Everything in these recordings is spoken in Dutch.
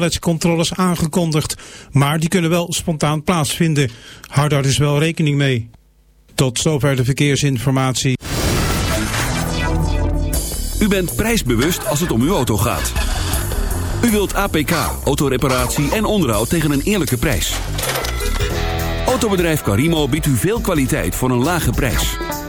snelheidscontroles aangekondigd, maar die kunnen wel spontaan plaatsvinden. Houd daar dus wel rekening mee. Tot zover de verkeersinformatie. U bent prijsbewust als het om uw auto gaat. U wilt APK, autoreparatie en onderhoud tegen een eerlijke prijs. Autobedrijf Carimo biedt u veel kwaliteit voor een lage prijs.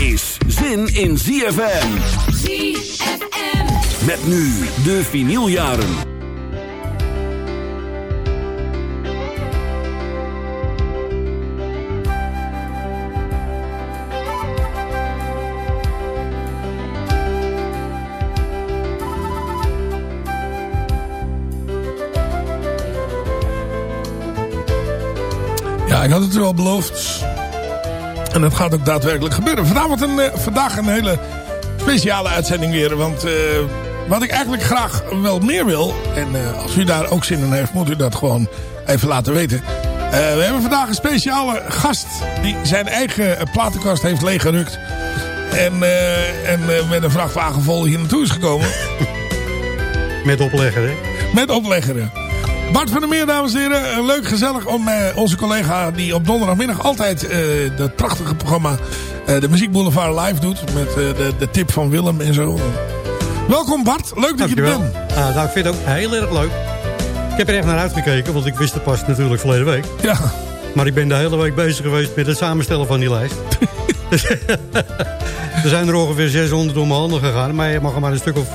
is zin in ZFM. ZFM. Met nu de vinyljaren. Ja, ik had het u al beloofd. En dat gaat ook daadwerkelijk gebeuren. Vanavond een, eh, vandaag een hele speciale uitzending weer. Want eh, wat ik eigenlijk graag wel meer wil... en eh, als u daar ook zin in heeft, moet u dat gewoon even laten weten. We hebben vandaag een speciale gast... die zijn eigen platenkast heeft leeggerukt. En, en met een vrachtwagen vol hier naartoe is gekomen. Met oplegger, hè? Met oplegger. Bart van der Meer, dames en heren. Eh, Leuk, gezellig om eh, onze collega die op donderdagmiddag altijd eh, dat prachtige programma eh, de Muziek Boulevard live doet. Met eh, de, de tip van Willem en zo. Welkom Bart, leuk dat je er bent. Ah, nou, ik vind het ook heel erg leuk. Ik heb er echt naar uitgekeken, want ik wist het pas natuurlijk verleden week. Ja, Maar ik ben de hele week bezig geweest met het samenstellen van die lijst. er zijn er ongeveer 600 om mijn handen gegaan, maar je mag er maar een stuk of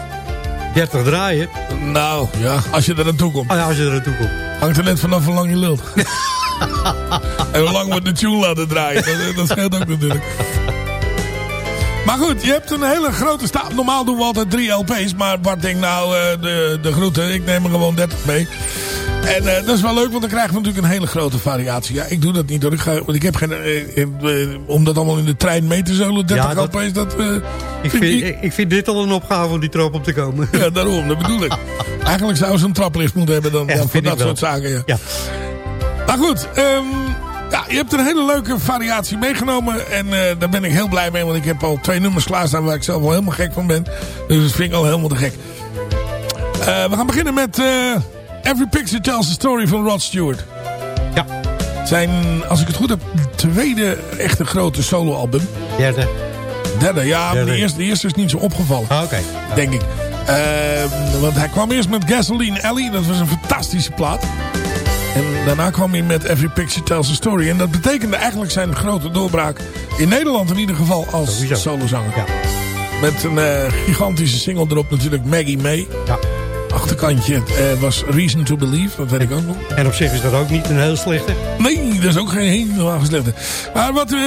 30 draaien. nou ja, als je er naartoe komt. Ja, als je er naartoe komt. Hangt er net vanaf hoe lang je lult. en hoe lang we de tune laten draaien. Dat, dat scheelt ook natuurlijk. Maar goed, je hebt een hele grote stapel. Normaal doen we altijd drie LP's. Maar Bart denkt nou, eh, de, de groeten. Ik neem er gewoon 30 mee. En eh, dat is wel leuk, want dan krijgen we natuurlijk een hele grote variatie. Ja, ik doe dat niet hoor. Ik, ga, want ik heb geen... eh, eh, om dat allemaal in de trein mee te zullen. 30 Ja, dat- LP's, dat... Ik vind, ik, ik vind dit al een opgave om die trap op te komen. Ja, daarom, dat bedoel ik. Eigenlijk zou ze een traplift moeten hebben dan, Ja, dan voor dat soort zaken. Ja. Ja. Maar goed, ehm, ja, je hebt een hele leuke variatie meegenomen. En daar ben ik heel blij mee, want ik heb al twee nummers klaarstaan waar ik zelf wel helemaal gek van ben. Dus dat vind ik al helemaal te gek. We gaan beginnen met Every Picture Tells a Story van Rod Stewart. Ja. Zijn, als ik het goed heb, tweede echte grote soloalbum. Derde. Derde, ja, Derde. De, eerste, de eerste is niet zo opgevallen. Ah, Oké. denk ik. Ehm, want hij kwam eerst met Gasoline Alley. Dat was een fantastische plaat. En daarna kwam hij met Every Picture Tells a Story. En dat betekende eigenlijk zijn grote doorbraak. In Nederland in ieder geval als solozanger. Ja. Met een eh, gigantische single erop natuurlijk. Maggie May. Ja. Achterkantje eh, was Reason to Believe. Dat weet ik ook nog. En op zich is dat ook niet een heel slechte. Nee, dat is ook geen helemaal geslechte. Maar wat, eh,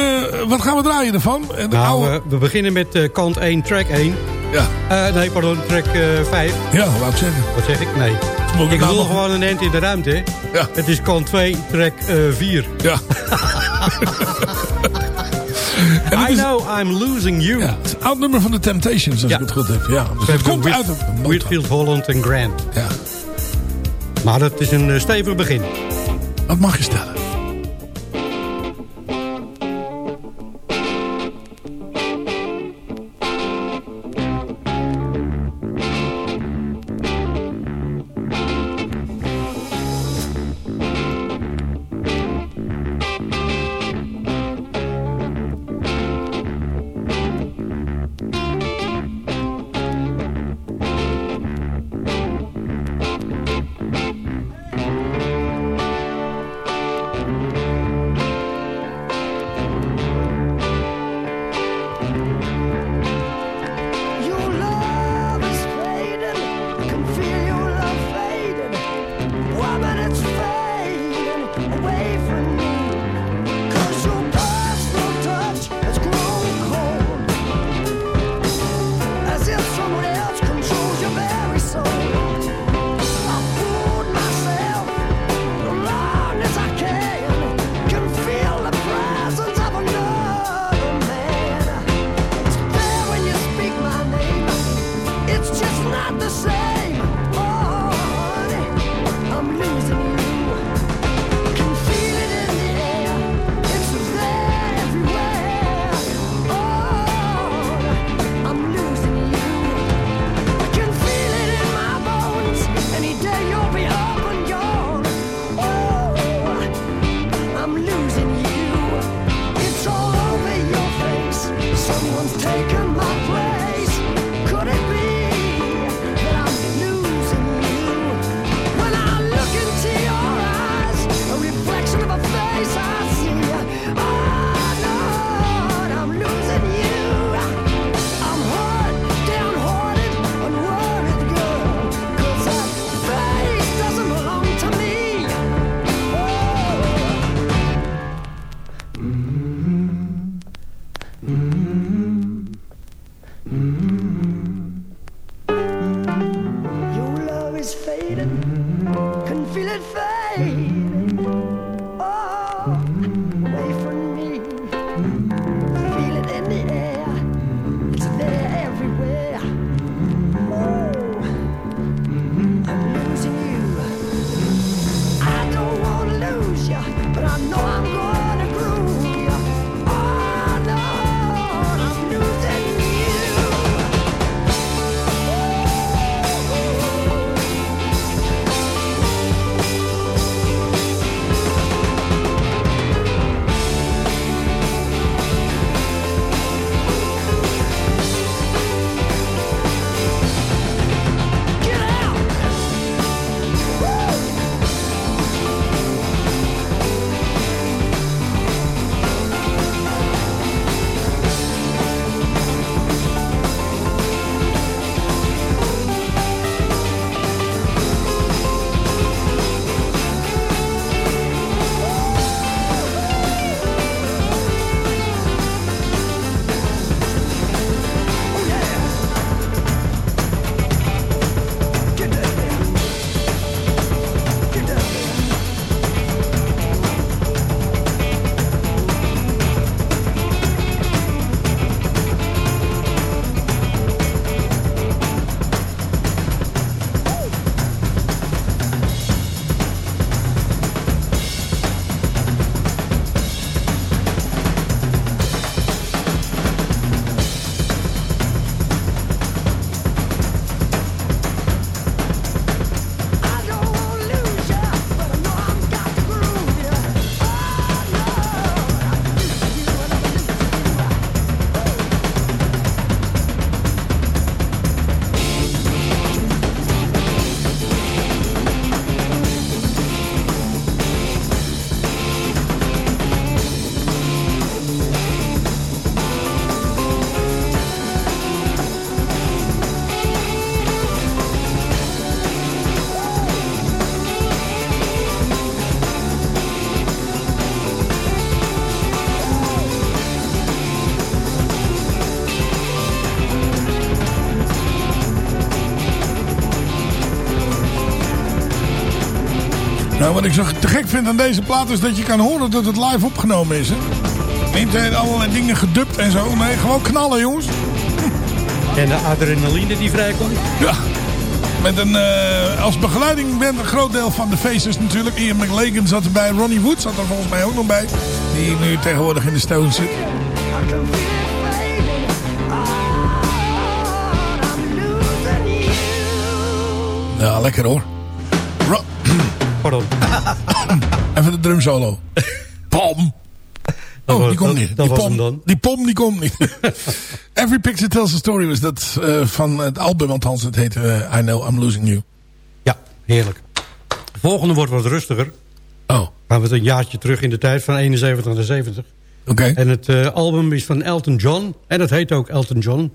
wat gaan we draaien ervan? En de Nou, oude... eh, we beginnen met eh, kant 1, track 1. ja, Eh, nee, pardon, track eh 5. ja, wou ik zeggen. Wat zeg ik? Nee. Ik nou wil nog- gewoon een end in de ruimte. Ja. Het is kant 2, track eh 4. Ja. I is- know I'm losing you. Ja, het oud nummer van de Temptations, als Ja. ik het goed heb. Ja, dus We het komt uit Whitfield, Holland en Grant. Ja. Maar dat is een eh, stevig begin. Wat mag je stellen? Zo te gek vind aan deze plaat is dat je kan horen dat het live opgenomen is. Hè? Niet allerlei dingen gedubt en zo. Nee, gewoon knallen jongens. En de adrenaline die vrijkomt. Ja. Met een, eh, als begeleiding bent een groot deel van de Faces natuurlijk. Ian McLagan zat erbij. Ronnie Wood zat er volgens mij ook nog bij. Die nu tegenwoordig in de Stones zit. Ja, lekker hoor. Drum solo. Pom. Oh, die komt niet. dat die, was pom, die pom die komt niet. Every Picture Tells a Story was dat eh, van het album. Althans, het heet eh, I Know I'm Losing You. Ja, heerlijk. De volgende wordt wat rustiger. Oh, Gaan we het een jaartje terug in de tijd van 71 naar 70. oké. En het eh, album is van Elton John. En het heet ook Elton John.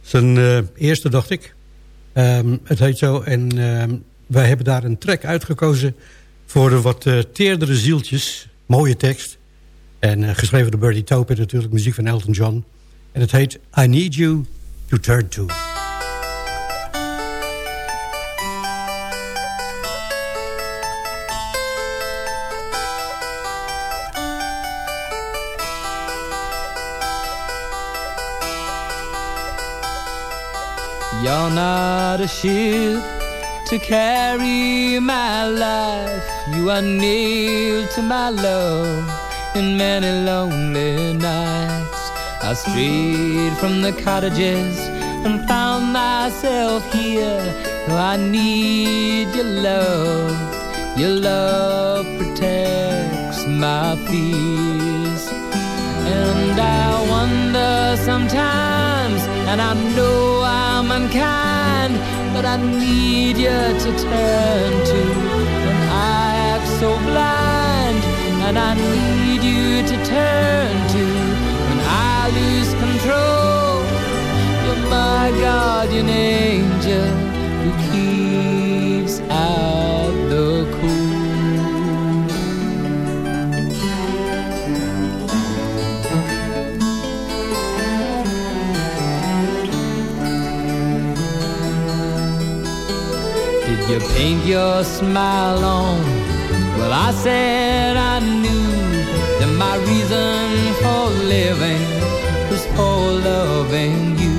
Zijn eerste, dacht ik. Ehm, het heet zo. En ehm, wij hebben daar een track uitgekozen... voor de wat eh, teerdere zieltjes. Mooie tekst. En eh, geschreven door Bertie Taupin natuurlijk. Muziek van Elton John. En het heet I Need You to Turn To. You're not a to carry my life. You are nailed to my love in many lonely nights. I strayed from the cottages and found myself here. I need your love. Your love protects my fears. And I wonder sometimes, and I know I'm unkind, but I need you to turn to when I act so blind. And I need you to turn to when I lose control. You're my guardian angel who keeps paint your smile on? Well, I said I knew that my reason for living was for loving you.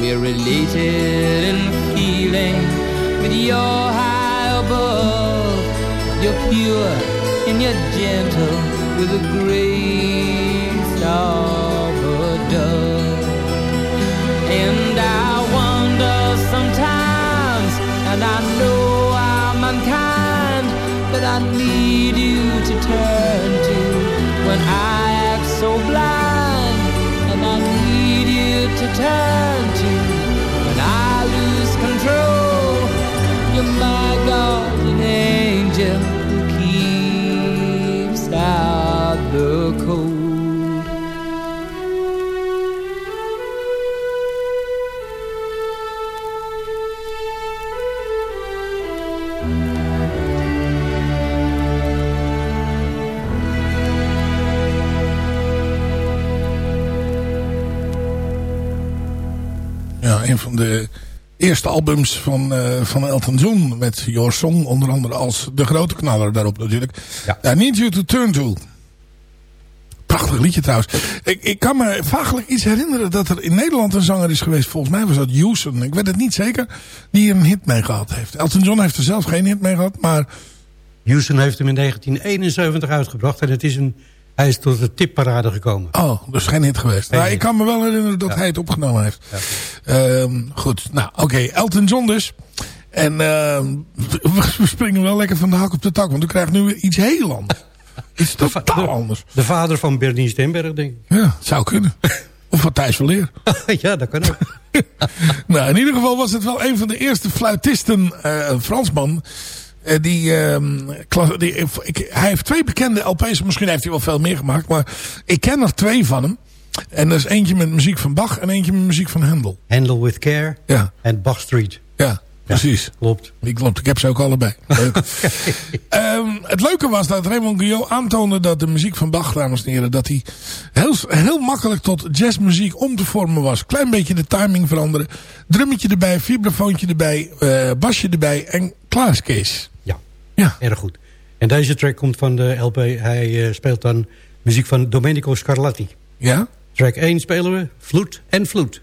We're related in feeling, but you're high above. You're pure and you're gentle with the grace of a dove. But I need you to turn to when I act so blind. And I need you to turn to when I lose control. You're my guardian angel who keeps out the cold. Een van de eerste albums van, eh, van Elton John. Met Your Song onder andere als de grote knaller daarop natuurlijk. Ja. I Need You to Turn To. Prachtig liedje trouwens. Ik, ik kan me vaaglijk iets herinneren dat er in Nederland een zanger is geweest. Volgens mij was dat Houston. Ik weet het niet zeker. Die een hit mee gehad heeft. Elton John heeft er zelf geen hit mee gehad. Maar Houston heeft hem in 1971 uitgebracht. En het is een, hij is tot de tipparade gekomen. Oh, dus geen hit geweest. Geen nou, hit. ik kan me wel herinneren dat hij het opgenomen heeft. Ehm, goed, nou oké, Elton John dus. En ehm, we springen wel lekker van de hak op de tak. Want we krijgen nu iets heel anders. Iets totaal anders. De vader van Bernie Stemberg, denk ik. Ja, zou kunnen. Of van Thijs Verleer. ja, dat kan ook. nou, in ieder geval was het wel een van de eerste fluitisten, een Fransman. Eh, die, ehm, die, ik, hij heeft twee bekende LP's. Misschien heeft hij wel veel meer gemaakt. Maar ik ken er twee van hem. En dat is eentje met muziek van Bach en eentje met muziek van Handel. Handle with Care Ja, en Bach Street. ja, precies. Klopt. Die klopt, ik heb ze ook allebei. Leuk. Ehm, het leuke was dat Raymond Guyot aantoonde dat de muziek van Bach, dames en heren, dat hij heel, heel makkelijk tot jazzmuziek om te vormen was. Klein beetje de timing veranderen. Drummetje erbij, vibrafoontje erbij, eh, basje erbij en klaar is Kees. Ja, erg goed. En deze track komt van de LP. Hij eh, speelt dan muziek van Domenico Scarlatti. Ja? Track 1 spelen we, Vloed en Vloed.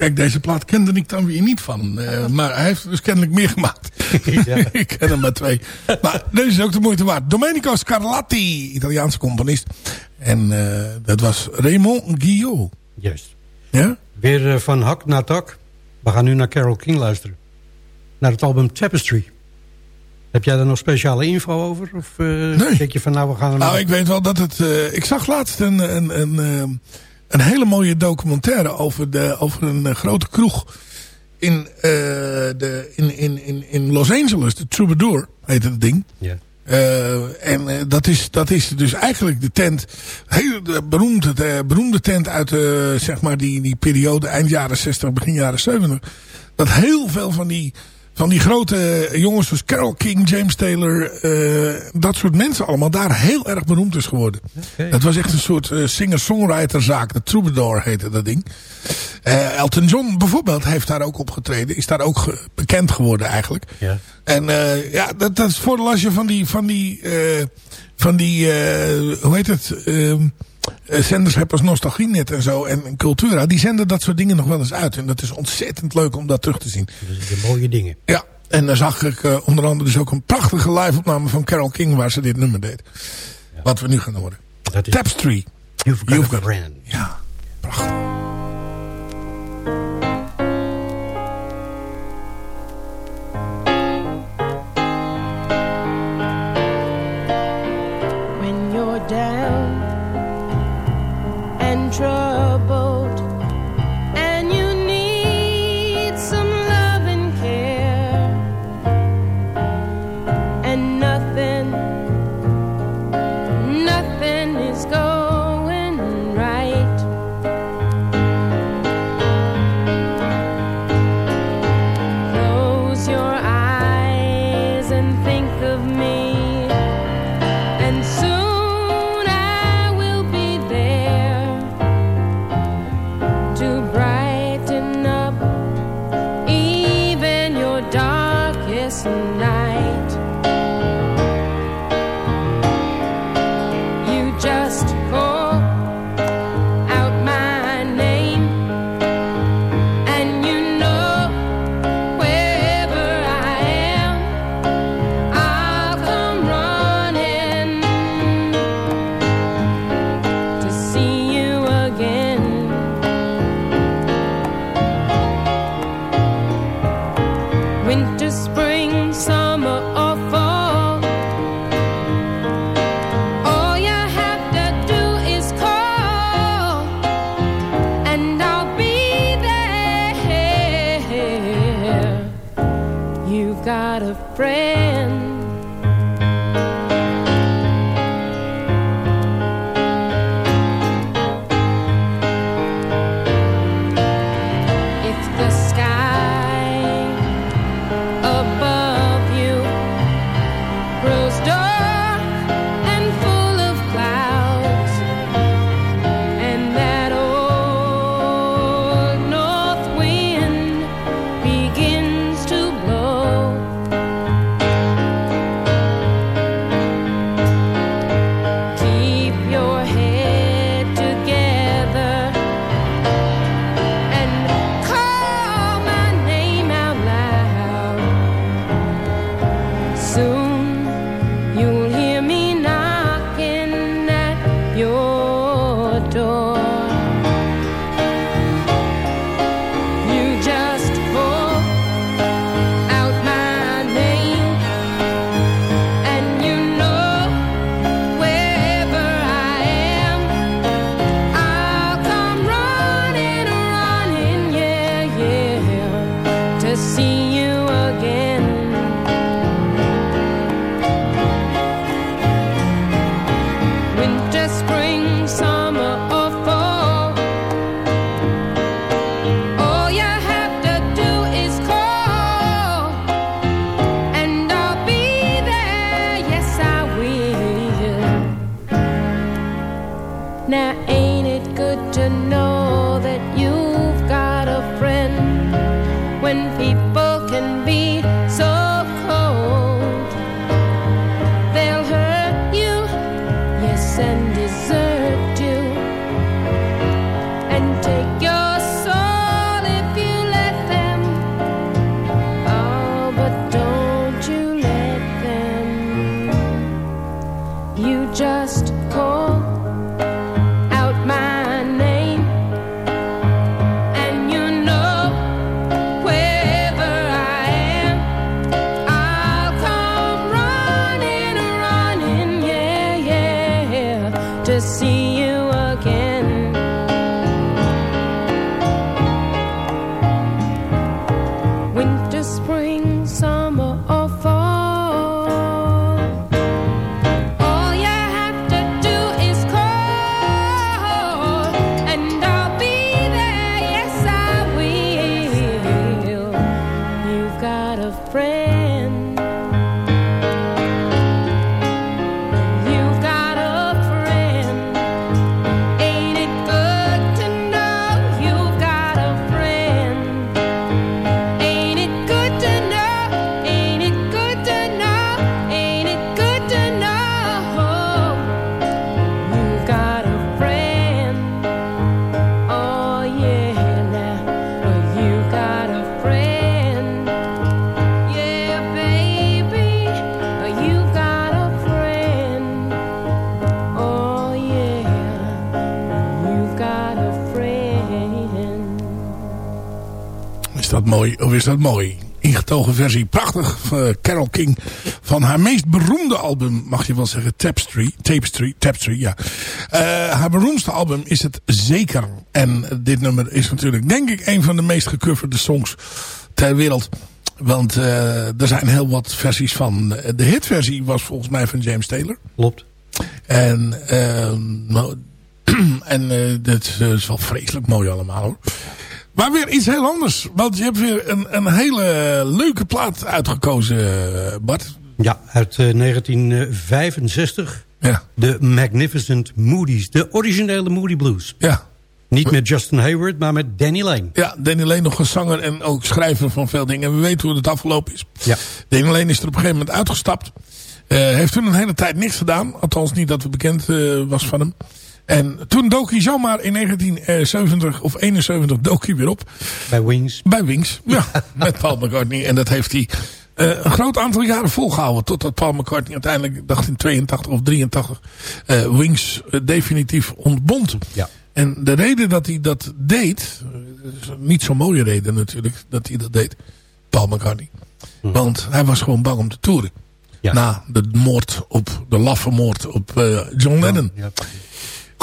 Kijk, deze plaat kende ik dan weer niet van. Eh, maar hij heeft dus kennelijk meer gemaakt. ik ken er maar twee. Maar deze is ook de moeite waard. Domenico Scarlatti, Italiaanse componist. En eh, dat was Raymond Guillot. Juist. Ja? Weer eh, van hak naar tak. We gaan nu naar Carole King luisteren. Naar het album Tapestry. Heb jij daar nog speciale info over? Of Nee. denk je van nou we gaan er Nou, ik weet wel dat het... ik zag laatst een, een, een, een hele mooie documentaire over, de, over een eh, grote kroeg in, eh, de, in, in, in, in Los Angeles. De Troubadour heet het ding. Ja. Eh, en dat, is, dat is dus eigenlijk de tent, heel de beroemde, de beroemde tent uit zeg maar die, die periode eind jaren 60, begin jaren 70. Dat heel veel van die, van die grote jongens zoals Carole King, James Taylor, eh, dat soort mensen allemaal daar heel erg beroemd is geworden. Oké. Dat was echt een soort eh, singer-songwriter zaak. De Troubadour heette dat ding. Eh, Elton John bijvoorbeeld heeft daar ook opgetreden. Is daar ook ge- bekend geworden eigenlijk. Ja. En eh, ja, dat, dat is het voordeel als je van die, van die, eh, van die eh, hoe heet het, eh, zenders hebt als Nostalgienet en zo en Cultura. Die zenden dat soort dingen nog wel eens uit. En dat is ontzettend leuk om dat terug te zien. Dus de mooie dingen. Ja, en dan zag ik eh, onder andere dus ook een prachtige live-opname van Carole King waar ze dit nummer deed. Wat we nu gaan horen. Dat is Tapestry. You've Got You've a Got- Friend. Ja, prachtig. And Now, ain't it good to know dat mooi? Of is dat mooi? Ingetogen versie. Prachtig. eh, Carol King. Van haar meest beroemde album. Mag je wel zeggen. Tapestry. Tapestry. Tapestry, ja. Eh, haar beroemdste album is het zeker. En dit nummer is natuurlijk denk ik een van de meest gecoverde songs ter wereld. Want eh, er zijn heel wat versies van. De hitversie was volgens mij van James Taylor. Klopt. En, nou, en dat is wel vreselijk mooi allemaal hoor. Maar weer iets heel anders. Want je hebt weer een, een hele leuke plaat uitgekozen, eh, Bart. Ja, uit eh, 1965. Ja. De Magnificent Moody's. De originele Moody Blues. Ja. Niet met Justin Hayward, maar met Danny Lane. Ja, Danny Lane nog een zanger en ook schrijver van veel dingen. En we weten hoe het afgelopen is. Ja. Danny Lane is er op een gegeven moment uitgestapt. Eh, heeft toen een hele tijd niks gedaan. Althans niet dat we bekend eh, was van hem. En toen dook hij zomaar in 1970 of 71 dook hij weer op. Bij Wings. Bij Wings, ja. met Paul McCartney. En dat heeft hij eh, een groot aantal jaren volgehouden. Totdat Paul McCartney uiteindelijk, dacht in 82 of 83, eh, Wings eh, definitief ontbond. Ja. En de reden dat hij dat deed, is niet zo'n mooie reden natuurlijk, dat hij dat deed, Paul McCartney. Want hij was gewoon bang om te toeren. Ja. Na de moord op, de laffe moord op John Lennon. Ja.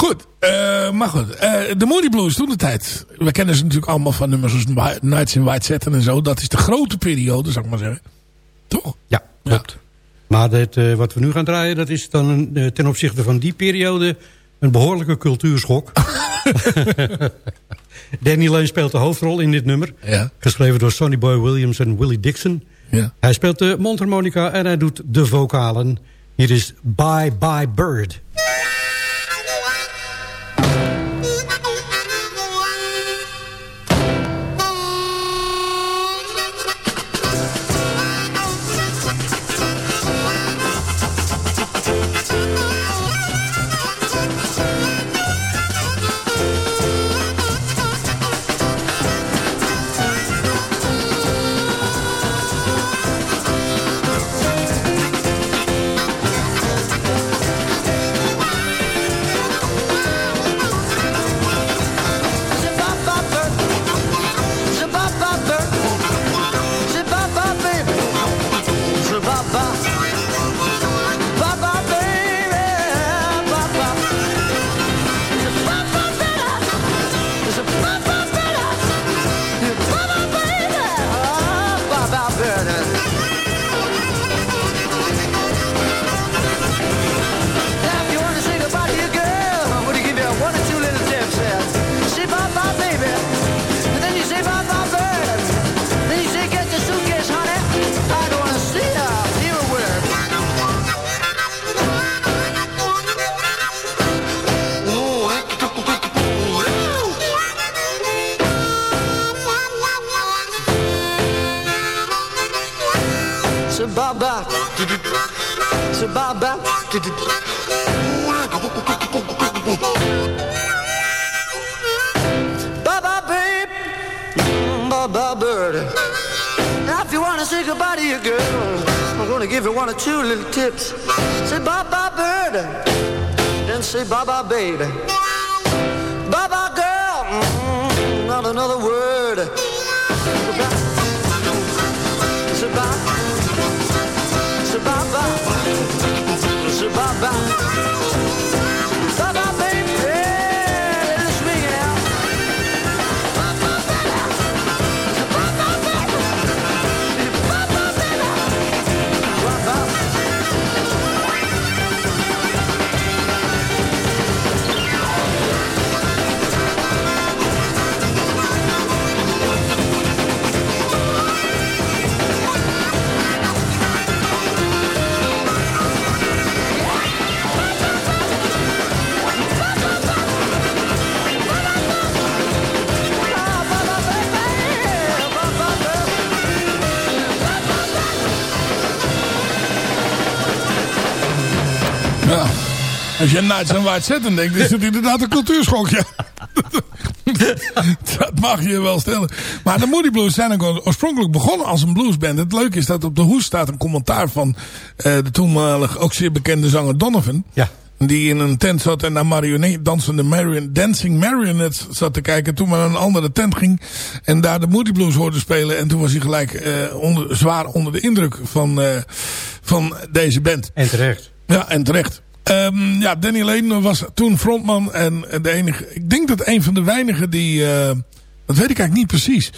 Goed, eh, maar goed. eh, de Moody Blues toen de tijd. We kennen ze natuurlijk allemaal van nummers als Wi- Nights in White Satin en zo. Dat is de grote periode, zou ik maar zeggen. Toch? Ja, klopt. Maar dit, eh, wat we nu gaan draaien, dat is dan ten opzichte van die periode een behoorlijke cultuurschok. Danny Lane speelt de hoofdrol in dit nummer. Ja. Geschreven door Sonny Boy Williams en Willie Dixon. Ja. Hij speelt de mondharmonica en hij doet de vocalen. Hier is Bye Bye Bird. Another word. Als je Nights and White Satin denkt, is het inderdaad een cultuurschok. Ja. dat mag je wel stellen. Maar de Moody Blues zijn ook oorspronkelijk begonnen als een bluesband. Het leuke is dat op de hoes staat een commentaar van eh, de toenmalig ook zeer bekende zanger Donovan. Ja. Die in een tent zat en naar marionette, dansende marion, dancing marionettes zat te kijken. Toen maar naar een andere tent ging en daar de Moody Blues hoorde spelen. En toen was hij gelijk eh, onder, zwaar onder de indruk van, eh, van deze band. En terecht. Ja, en terecht. Ehm, ja, Danny Lane was toen frontman en de enige, ik denk dat een van de weinigen die, eh, dat weet ik eigenlijk niet precies,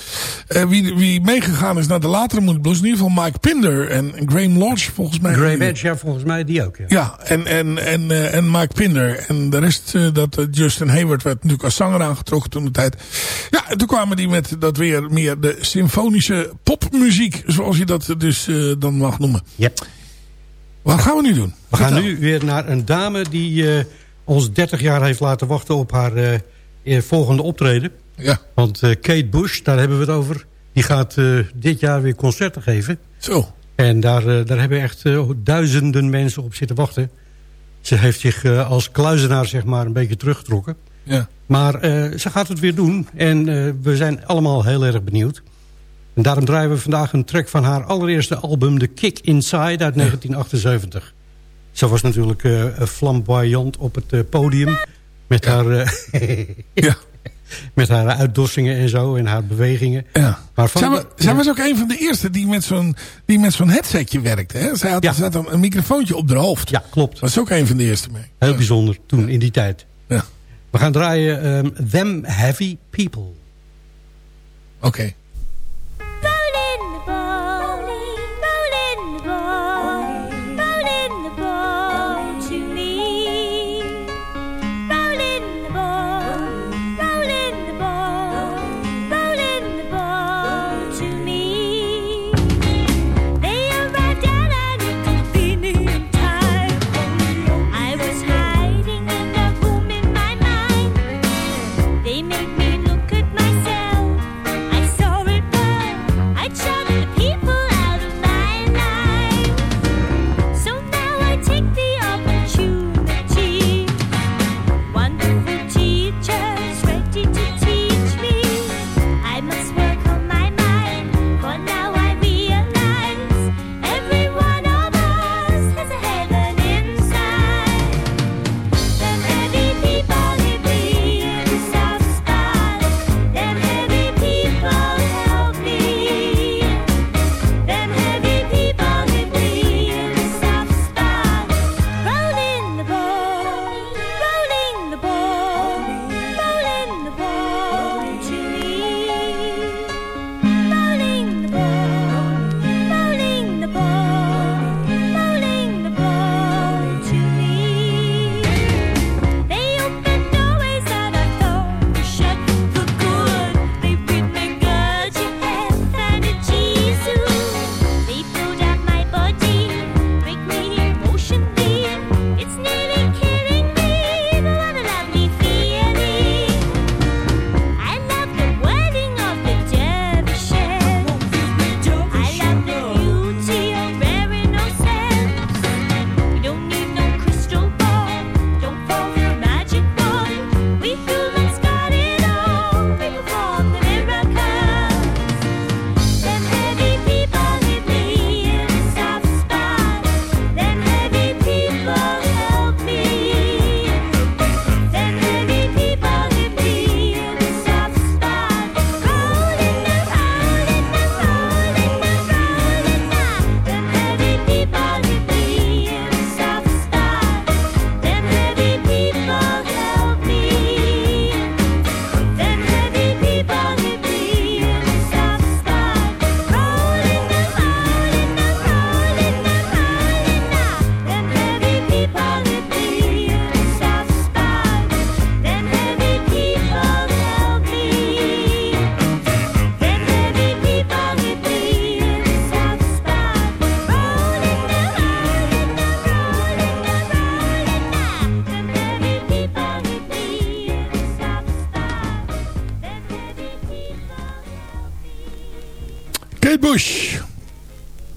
eh, wie, wie meegegaan is naar de latere Moody Blues, in ieder geval Mike Pinder en Graham Lodge volgens mij. Graham Edge, ja, volgens mij die ook. Ja. Ja, en, en, en, eh, en Mike Pinder. En de rest, dat Justin Hayward werd natuurlijk als zanger aangetrokken toen de tijd. Ja, en toen kwamen die met dat weer meer de symfonische popmuziek, zoals je dat dus dan mag noemen. Yep. Gaan we nu doen? We gaan Vertel. nu weer naar een dame die eh, ons 30 jaar heeft laten wachten op haar eh, eh, volgende optreden. Ja. Want eh, Kate Bush, daar hebben we het over. Die gaat dit jaar weer concerten geven. Zo. En daar, daar hebben echt duizenden mensen op zitten wachten. Ze heeft zich als kluizenaar zeg maar een beetje teruggetrokken. Ja. Maar ze gaat het weer doen. En we zijn allemaal heel erg benieuwd. En daarom draaien we vandaag een track van haar allereerste album... The Kick Inside uit 1978. Ze was natuurlijk eh, flamboyant op het eh, podium. Met, haar, eh, Ja. met haar uitdossingen en zo. En haar bewegingen. Ja. Maar van Zij, was ook een van de eerste die met zo'n die met zo'n headsetje werkte. Hè? Zij had, Ja. had een, een microfoontje op haar hoofd. Ja, klopt. Was ook een van de eerste mee. Heel bijzonder toen, in die tijd. Ja. We gaan draaien ehm, Them Heavy People. Oké. Bush.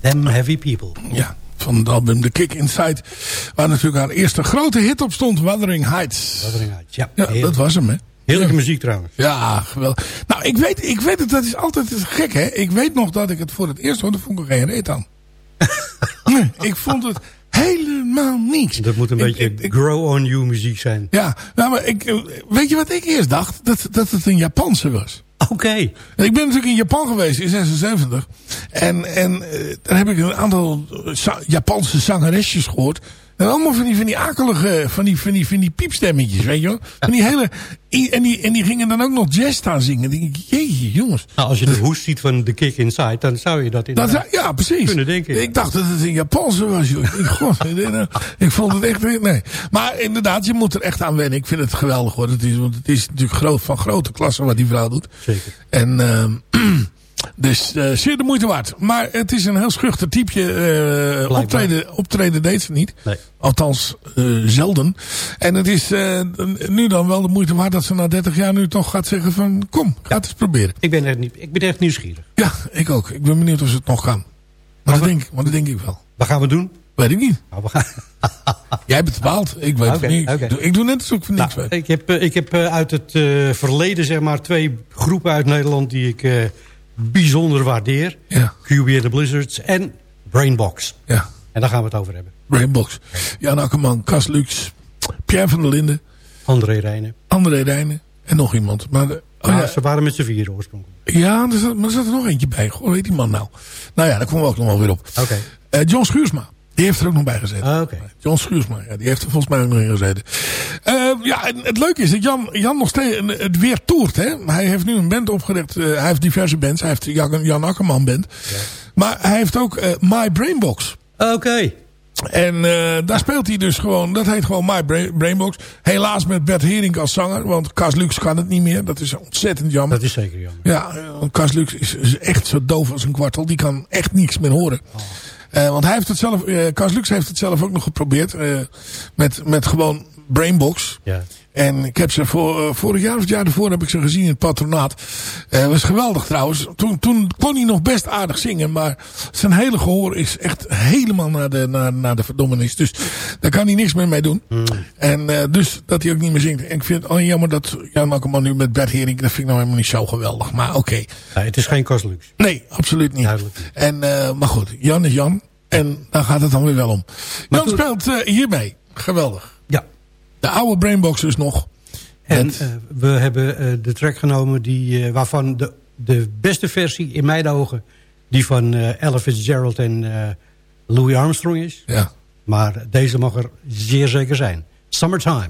Them Heavy People. Ja, van het album The Kick Inside. Waar natuurlijk haar eerste grote hit op stond. Wuthering Heights. Wuthering Heights, ja. Ja, dat was hem, hè. Heerlijke muziek trouwens. Ja, geweldig. Nou, ik weet, ik weet het, dat is altijd gek, hè. Ik weet nog dat ik het voor het eerst hoorde, vond ik er geen reet aan. nee, ik vond het helemaal niks. Dat moet een Ik- beetje ik- grow on you muziek zijn. Ja, nou, maar ik, eh, weet je wat ik eerst dacht? Dat, dat het een Japanse was. Oké. Ik ben natuurlijk in Japan geweest in 76. En, en eh, daar heb ik een aantal Japanse zangeresjes gehoord. En allemaal van die, van die akelige, van die, van die, van die piepstemmetjes, weet je wel. Van die hele, en, die, en die gingen dan ook nog jazz staan zingen. Dan denk ik, jeetje jongens. Nou, als je de hoes ziet van The Kick Inside, dan zou je dat Dat, inderdaad ja, precies. kunnen denken. ja. Ik dacht dat het een Japanse was. Joh. Ik, God, ik vond het echt... Nee. Maar inderdaad, je moet er echt aan wennen. Ik vind het geweldig hoor. Het is, want het is natuurlijk groot, van grote klasse wat die vrouw doet. Zeker. En ehm, dus eh, zeer de moeite waard. Maar het is een heel schuchter typeje. eh optreden, optreden deed ze niet. Nee. Althans, eh, zelden. En het is eh, nu dan wel de moeite waard dat ze na 30 jaar nu toch gaat zeggen van... Kom, ga het eens proberen. Ik ben, echt niet, ik ben echt nieuwsgierig. Ja, ik ook. Ik ben benieuwd of ze het nog kan. Maar, dat, denk, maar dat denk ik wel. Wat gaan we doen? Weet ik niet. Nou, we gaan... Jij bepaald. Ik weet het niet. Ik, doe, net alsof ik van niks Nou, weet. ik heb, ik heb uit het verleden zeg maar twee groepen uit Nederland die ik bijzonder waardeer. Ja. QB the Blizzards en Brainbox. Ja. En daar gaan we het over hebben. Brainbox. Jan Akkerman, Cas Lux, Pierre van der Linden, André Rijnen. André Rijnen en nog iemand. Maar de, oh Maar ja, Ze waren met z'n vieren oorspronkelijk. ja er zat, maar er zat er nog eentje bij. Goh, weet die man nou? Nou ja, daar komen we ook nog wel weer op. Oké. Eh, John Schuursma. Die heeft er ook nog bij gezeten. Ah, Oké. John Schuursma, ja, die heeft er volgens mij ook nog in gezeten. Eh, ja, en het leuke is dat Jan, Jan nog steeds het weer toert. Hè? Hij heeft nu een band opgericht. eh, hij heeft diverse bands. Hij heeft de Jan, Jan Akkerman band. Maar hij heeft ook eh, My Brainbox. Oké. En eh, daar speelt hij dus gewoon, dat heet gewoon My Bra- Brainbox. Helaas met Bert Hering als zanger, want Cas Lux kan het niet meer. Dat is ontzettend jammer. Dat is zeker jammer. Ja, want Cas Lux is, is echt zo doof als een kwartel. Die kan echt niks meer horen. Eh, want hij heeft het zelf, Cas Lux heeft het zelf ook nog geprobeerd. eh, met, met gewoon Brainbox. Ja. En ik heb ze voor, eh, vorig jaar of het jaar ervoor heb ik ze gezien in het patronaat. Eh was geweldig trouwens. Toen, toen kon hij nog best aardig zingen. Maar zijn hele gehoor is echt helemaal naar de, naar, naar de verdommenis. Dus daar kan hij niks meer mee doen. En eh, dus dat hij ook niet meer zingt. En ik vind het oh, jammer dat Jan Akkerman nu met Bert Hering. Dat vind ik nou helemaal niet zo geweldig. Maar oké. Nee, het is geen Koslux. Nee, absoluut niet. Duidelijk. En, maar goed, Jan is Jan. En daar gaat het dan weer wel om. Maar Jan speelt hiermee. Geweldig. De oude Brainbox dus nog. En eh, we hebben eh, de track genomen die, eh, waarvan de, de beste versie in mijn ogen... die van Ella Fitzgerald en Louis Armstrong is. ja. Maar deze mag er zeer zeker zijn. Summertime.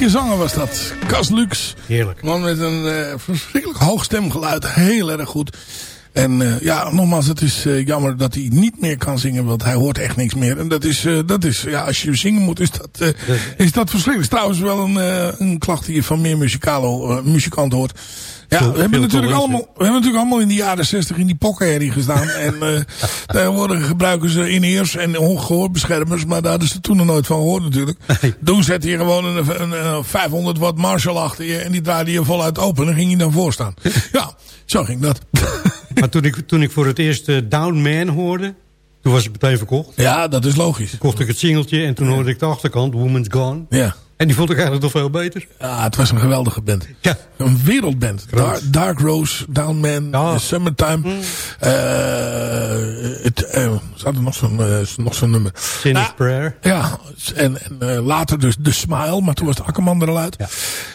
Fanatieke zanger was dat. Cas Lux. Heerlijk. Man met een eh, verschrikkelijk hoog stemgeluid. Heel erg goed. En eh, ja, nogmaals, het is eh, jammer dat hij niet meer kan zingen, want hij hoort echt niks meer. En dat is, dat is ja, als je zingen moet, is dat, is dat verschrikkelijk. Het is trouwens wel een, een klacht die je van meer muzikale, muzikanten hoort. Ja, Veel- we hebben, natuurlijk allemaal, we hebben natuurlijk allemaal in de jaren zestig in die pokkenherrie gestaan. en eh tegenwoordig gebruiken ze in-ears en ongehoorbeschermers. Maar daar hadden ze toen nog nooit van gehoord natuurlijk. Toen zette je gewoon een, een, een 500 watt Marshall achter je. En die draaide je voluit open. En dan ging je dan voor staan. ja, zo ging dat. Maar toen ik, toen ik voor het eerst eh, Down Man hoorde... toen was ik meteen verkocht. Ja, dat is logisch. Kocht ik het singeltje en toen hoorde ik de achterkant, Woman's Gone. Ja. En die vond ik eigenlijk nog veel beter. Ja, het was een geweldige band. Ja. Een wereldband. Dark, Dark Rose, Down Man, Ja. The Summertime. Eh, het, eh, ze hadden nog zo'n eh, nog zo'n nummer. Sinner's Ah, Prayer. Ja, en, en later dus The Smile, maar toen was de Akkerman er al uit. Ja.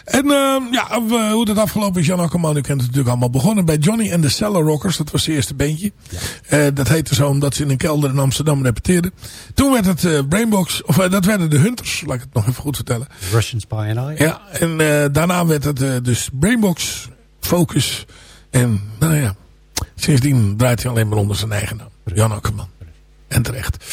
En eh, ja, hoe dat afgelopen is, Jan Akkerman, u kent het natuurlijk allemaal. Begonnen bij Johnny and the Cellar Rockers, dat was het eerste bandje. Eh, dat heette zo omdat ze in een kelder in Amsterdam repeteerden. Toen werd het eh, Brainbox, of dat werden de Hunters, laat ik het nog even goed vertellen. Russian Spy and I. Ja, en eh, daarna werd het eh, dus Brainbox, Focus. En nou ja, sindsdien draait hij alleen maar onder zijn eigen naam. Jan Akkerman. En terecht.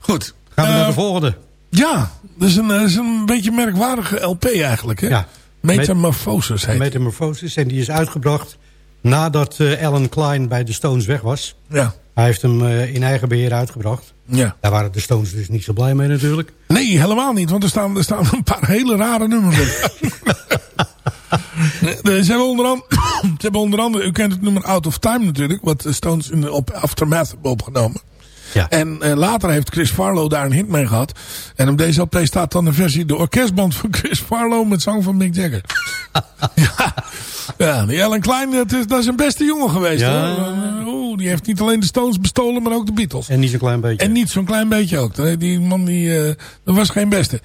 Goed. Gaan we naar Eh, de volgende. Ja, dat is een, dat is een beetje een merkwaardige LP eigenlijk. Hè? Ja. Metamorphosis heet. Metamorphosis. En die is uitgebracht nadat Alan Klein bij de Stones weg was. Ja. Hij heeft hem eh, in eigen beheer uitgebracht. ja. Daar waren de Stones dus niet zo blij mee natuurlijk. Nee, helemaal niet. Want er staan, er staan een paar hele rare nummers op. Nee, Ze hebben, onder andere, ze hebben onder andere, u kent het nummer Out of Time natuurlijk. Wat de Stones in de, op Aftermath hebben opgenomen. Ja. En eh, later heeft Chris Farlow daar een hit mee gehad. En op deze LP staat dan een versie, de orkestband van Chris Farlow met zang van Mick Jagger. ja. ja, die Alan Klein, dat is, dat is een beste jongen geweest. Ja. Hoor. Die heeft niet alleen de Stones bestolen, maar ook de Beatles. En niet zo'n klein beetje. En niet zo'n klein beetje ook. Die man, die, eh, dat was geen beste.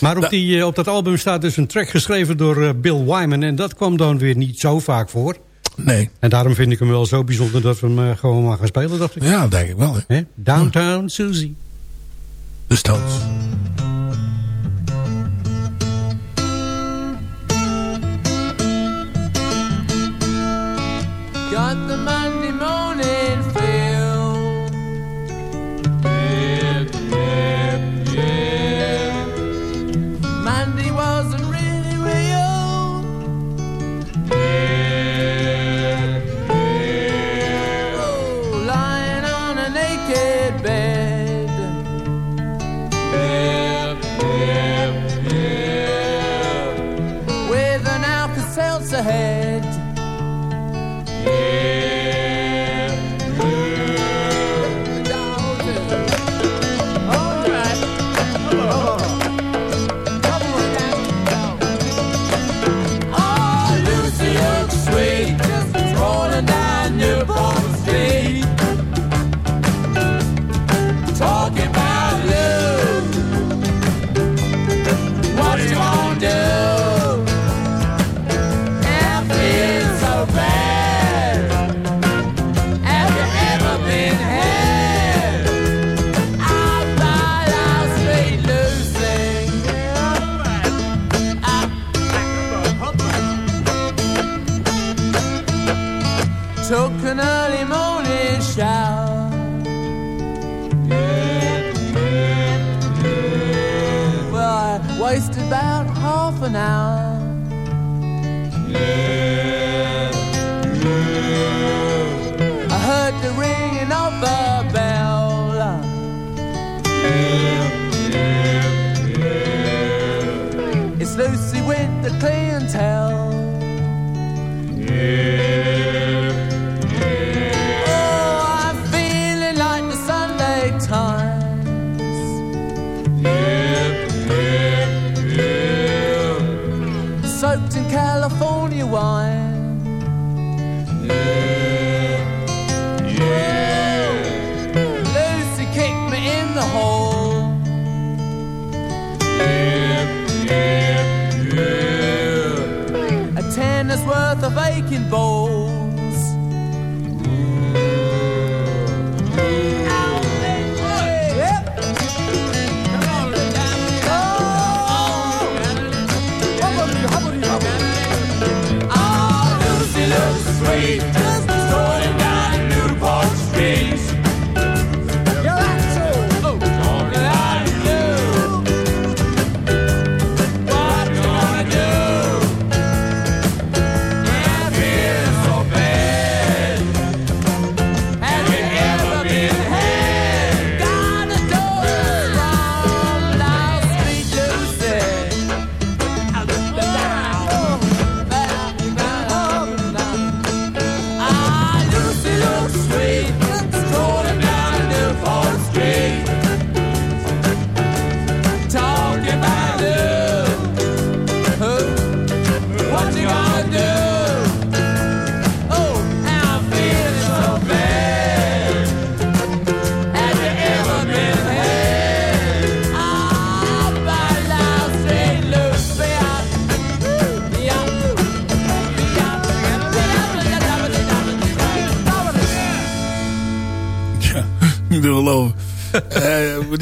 Maar op, die, eh, op dat album staat dus een track geschreven door eh, Bill Wyman. En dat kwam dan weer niet zo vaak voor. Nee. En daarom vind ik hem wel zo bijzonder dat we hem gewoon maar gaan spelen, dacht ik. Ja, denk ik wel. Hè. Hè? Downtown Susie. De Stones. Got the for now.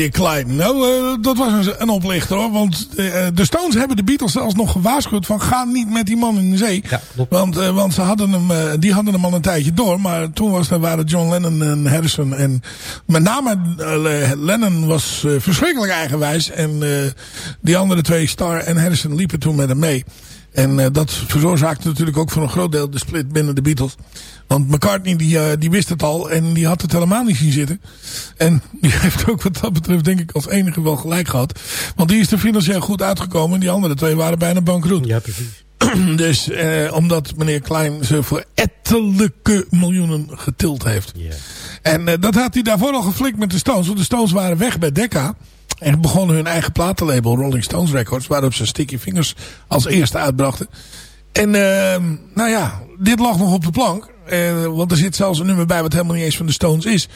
Eh, Klein. Nou, eh, dat was een, een oplichter hoor. Want eh, de Stones hebben de Beatles zelfs nog gewaarschuwd van ga niet met die man in de zee. want, eh, want ze hadden hem, eh, die hadden hem al een tijdje door. Maar toen was, er waren John Lennon en Harrison. En met name eh, Lennon was eh, verschrikkelijk eigenwijs. En eh, die andere twee, Starr en Harrison, liepen toen met hem mee. En eh, dat veroorzaakte natuurlijk ook voor een groot deel de split binnen de Beatles. Want McCartney die, eh, die wist het al en die had het helemaal niet zien zitten. En die heeft ook wat dat betreft denk ik als enige wel gelijk gehad. Want die is er financieel goed uitgekomen en die andere twee waren bijna bankroet. Ja, precies. dus eh, omdat meneer Klein ze voor ettelijke miljoenen getild heeft. En eh, dat had hij daarvoor al geflikt met de Stones. Want de Stones waren weg bij Decca. En begonnen hun eigen platenlabel Rolling Stones Records. Waarop ze Sticky Fingers als eerste uitbrachten. En uh, nou ja, dit lag nog op de plank. Uh, want er zit zelfs een nummer bij wat helemaal niet eens van de Stones is.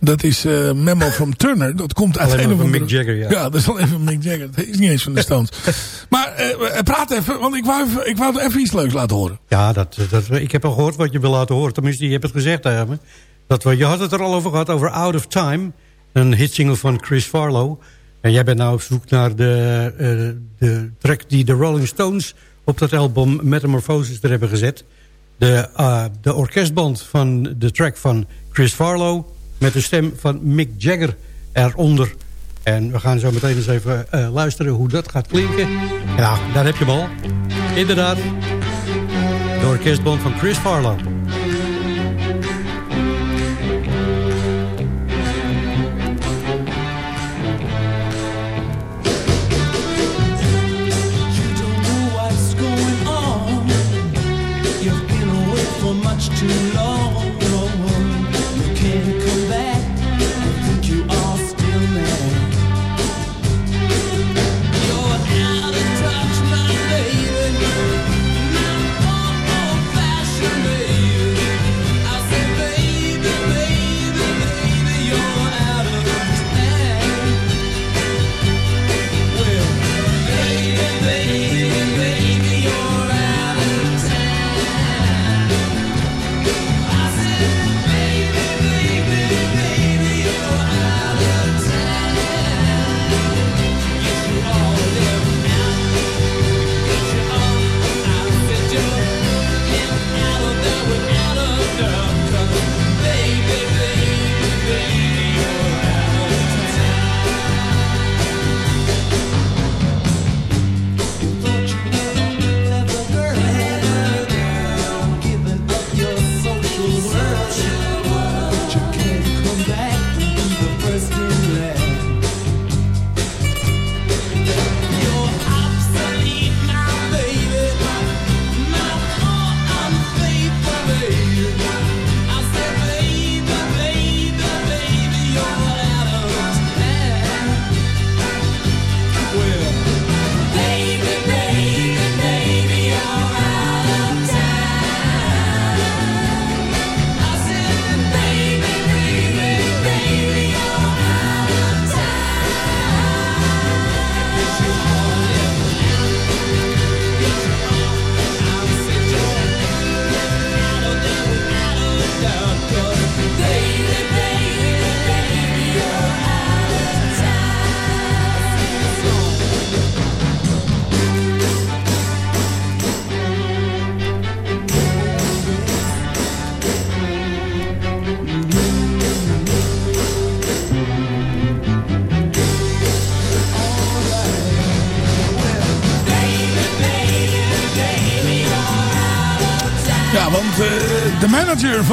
Dat is uh, Memo from Turner. Dat komt uit Alleen van Mick Jagger, ja. Ja, dat is alleen van Mick Jagger. Dat is niet eens van de Stones. maar uh, praat even, want ik wou, even, ik wou even iets leuks laten horen. Ja, dat, dat, ik heb al gehoord wat je wil laten horen. Tenminste, je hebt het gezegd tegen me. Dat we, je had het er al over gehad, over Out of Time. Een hitsingle van Chris Farlow. En jij bent nou op zoek naar de, eh, de track die de Rolling Stones... op dat album Metamorphosis er hebben gezet. De, eh, de orkestband van de track van Chris Farlow... met de stem van Mick Jagger eronder. En we gaan zo meteen eens even eh, luisteren hoe dat gaat klinken. Ja, daar heb je hem al. Inderdaad. De orkestband van Chris Farlow.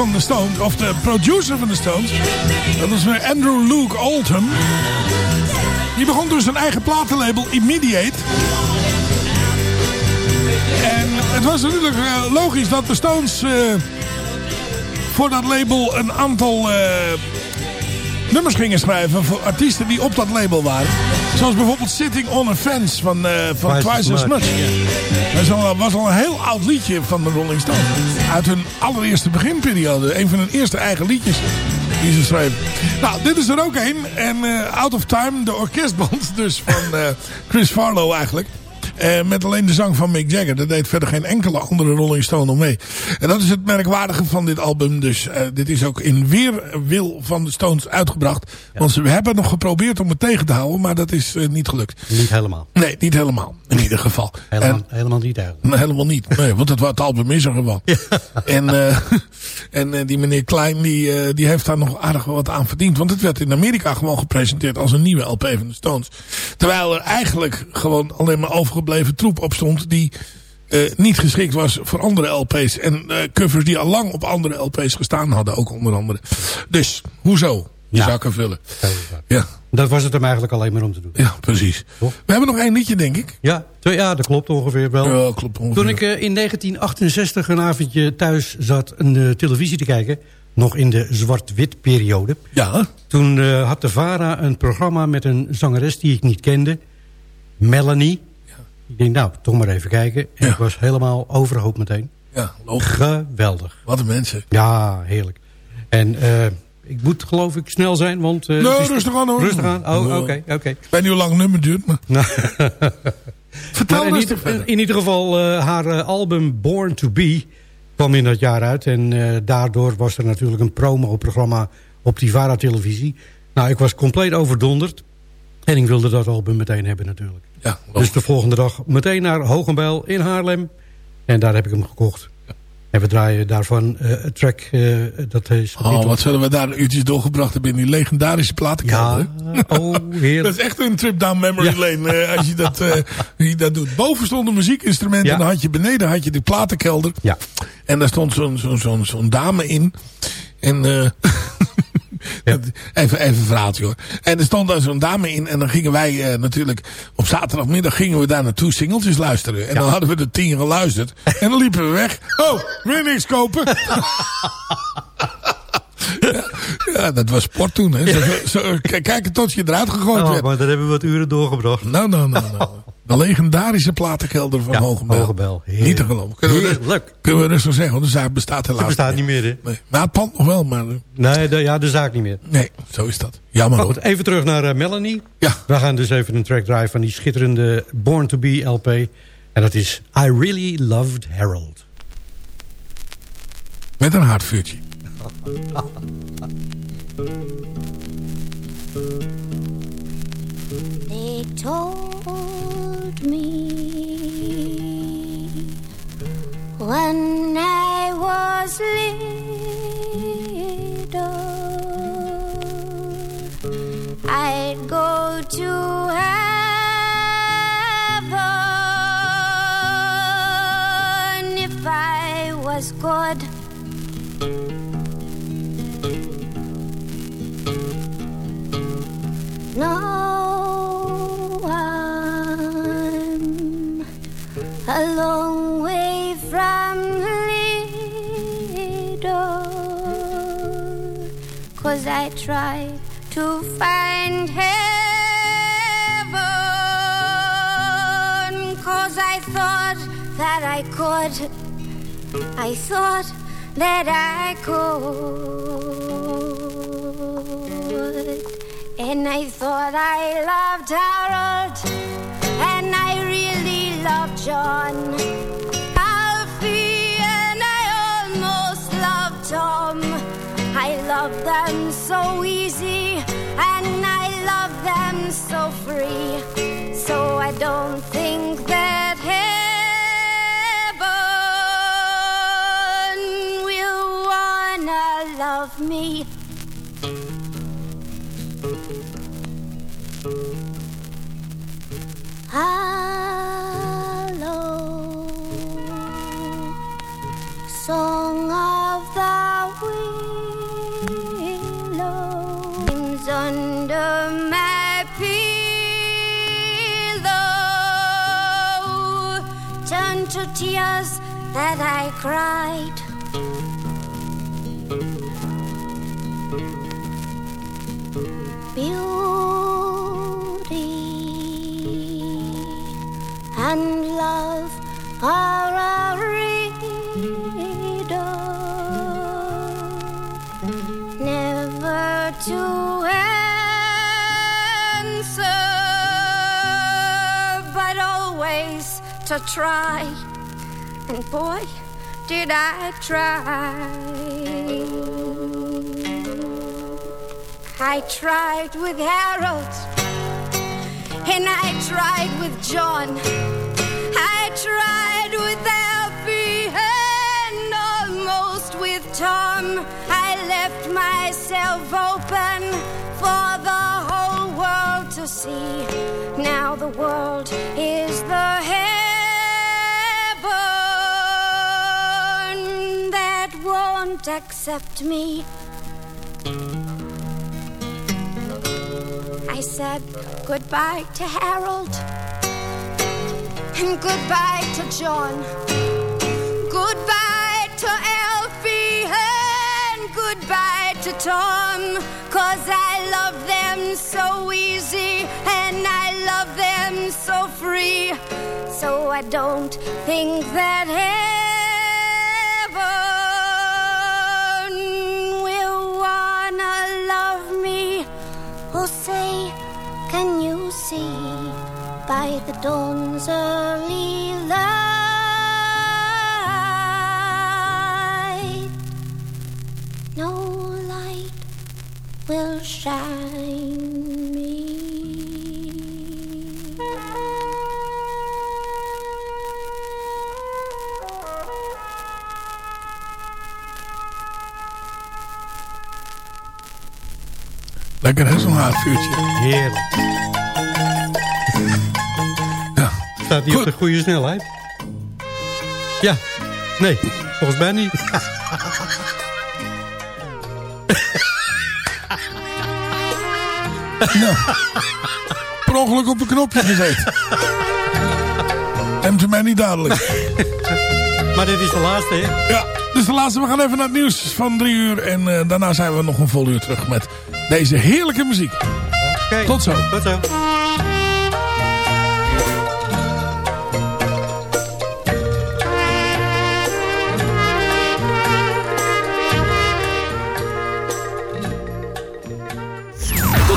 Van de Stones, of de producer van de Stones, dat was meneer Andrew Luke Oldham. Die begon dus een eigen platenlabel, Immediate. En het was natuurlijk eh, logisch dat de Stones eh, voor dat label een aantal eh, nummers gingen schrijven voor artiesten die op dat label waren. Zoals bijvoorbeeld Sitting on a Fence van, eh, van Twice, as Much. Dat al- was al een heel oud liedje van de Rolling Stones. Uit hun allereerste beginperiode. Een van hun eerste eigen liedjes die ze schreven. Nou, dit is er ook een. En eh, Out of Time, de orkestband dus van eh, Chris Farlow eigenlijk. Eh, met alleen de zang van Mick Jagger. Daar deed verder geen enkele andere Rolling Stone om mee. En dat is het merkwaardige van dit album. Dus eh, dit is ook in weerwil van de Stones uitgebracht. Want ze hebben nog geprobeerd om het tegen te houden. Maar dat is eh, niet gelukt. Niet helemaal. Nee, niet helemaal. In ieder geval. Helemaal, En- helemaal niet eigenlijk. Nee, helemaal niet. Nee, want het, het album is er gewoon. En, en die meneer Klein die, die heeft daar nog aardig wat aan verdiend. Want het werd in Amerika gewoon gepresenteerd als een nieuwe LP van de Stones. Terwijl er eigenlijk gewoon alleen maar overgebleven troep op stond die eh, niet geschikt was voor andere LP's. En eh, covers die al lang op andere LP's gestaan hadden ook onder andere. Dus, hoezo? Je Ja. zakken vullen. Ja, Dat was het hem eigenlijk alleen maar om te doen. ja, precies. We hebben nog één liedje denk ik. Ja, ja dat klopt ongeveer wel. Ja, klopt ongeveer. Toen ik eh, in 1968 een avondje thuis zat een televisie te kijken... nog in de zwart-wit periode... Ja. toen had de VARA een programma met een zangeres die ik niet kende... Melanie. Ik denk, nou, toch maar even kijken. En ik was helemaal overhoop meteen. Ja. Geweldig. Wat een mensen. Ja, heerlijk. En eh, ik moet geloof ik snel zijn, want... eh, Nee, rustig aan hoor. Rustig aan? Oh, oké, oké. Ik weet niet hoe lang het nummer duurt, maar... Vertel Maar in, ieder, verder. in ieder geval, eh, haar album Born to Be kwam in dat jaar uit. En daardoor was er natuurlijk een promo-programma op die VARA-televisie. Nou, ik was compleet overdonderd. En ik wilde dat album meteen hebben natuurlijk. Ja, dus de volgende dag meteen naar Hogenbijl in Haarlem. En daar heb ik hem gekocht. En we draaien daarvan eh, een track, eh, dat is... Oh, wat zullen we daar uurtjes doorgebracht hebben in die legendarische platenkelder. Ja, oh, heerlijk. dat is echt een trip down memory lane eh, als je dat, je dat doet. Boven stonden muziekinstrumenten en dan had je beneden had je de platenkelder. Ja. En daar stond zo'n zo'n zo'n zo'n dame in. En even, even een verhaaltje hoor. En er stond daar zo'n dame in. En dan gingen wij eh, natuurlijk op zaterdagmiddag gingen we daar naartoe singeltjes luisteren. En dan hadden we de tien geluisterd. En dan liepen we weg. Oh, weer niks kopen. Ja, dat was sport toen. Hè. Zo, tot je eruit gegooid Oh, werd. maar daar hebben we wat uren doorgebracht. Nou, nou, nou, nou. De legendarische platenkelder van Ja, Hogenbel. Hogenbel. Heerlijk. Niet te geloven. Kunnen we, Heerlijk. kunnen we rustig zeggen, want de zaak bestaat helaas Het bestaat niet meer, hè? Nee. Nou, het pand nog wel, maar... eh, Nee, de, ja, de zaak niet meer. Nee, zo is dat. Jammer Maar hoor. goed, even terug naar eh, Melanie. Ja. We gaan dus even een track draaien van die schitterende Born to Be LP. En dat is I Really Loved Harold. Met een haardvuurtje. They told when I was little I'd go to heaven if I was good. No, I'm cause I tried to find heaven, cause I thought that I could, I thought that I could. And I thought I loved Harold, and I really loved John. I loved them so easy, and I love them so free. So I don't that I cried. Beauty and love are a riddle, never to answer, but always to try. And boy, did I try. I tried with Harold, and I tried with John. I tried with Alfie, and almost with Tom. I left myself open for the whole world to see. Now the world is the heaven won't accept me. I said goodbye to Harold and goodbye to John. Goodbye to Alfie and goodbye to Tom. Cause I love them so easy and I love them so free. So I don't think that you see by the dawn's early light? No light will shine me. Lekker hè, zo'n haardvuurtje. Heerlijk. Staat hij op de goede snelheid? Ja. Nee, volgens mij niet. Ja. Per ongeluk op een knopje gezet. Neemt u mij niet dadelijk. Maar dit is de laatste, hè? Ja, dus de laatste. We gaan even naar het nieuws van drie uur. En eh, daarna zijn we nog een vol uur terug met deze heerlijke muziek. Tot zo. Tot zo.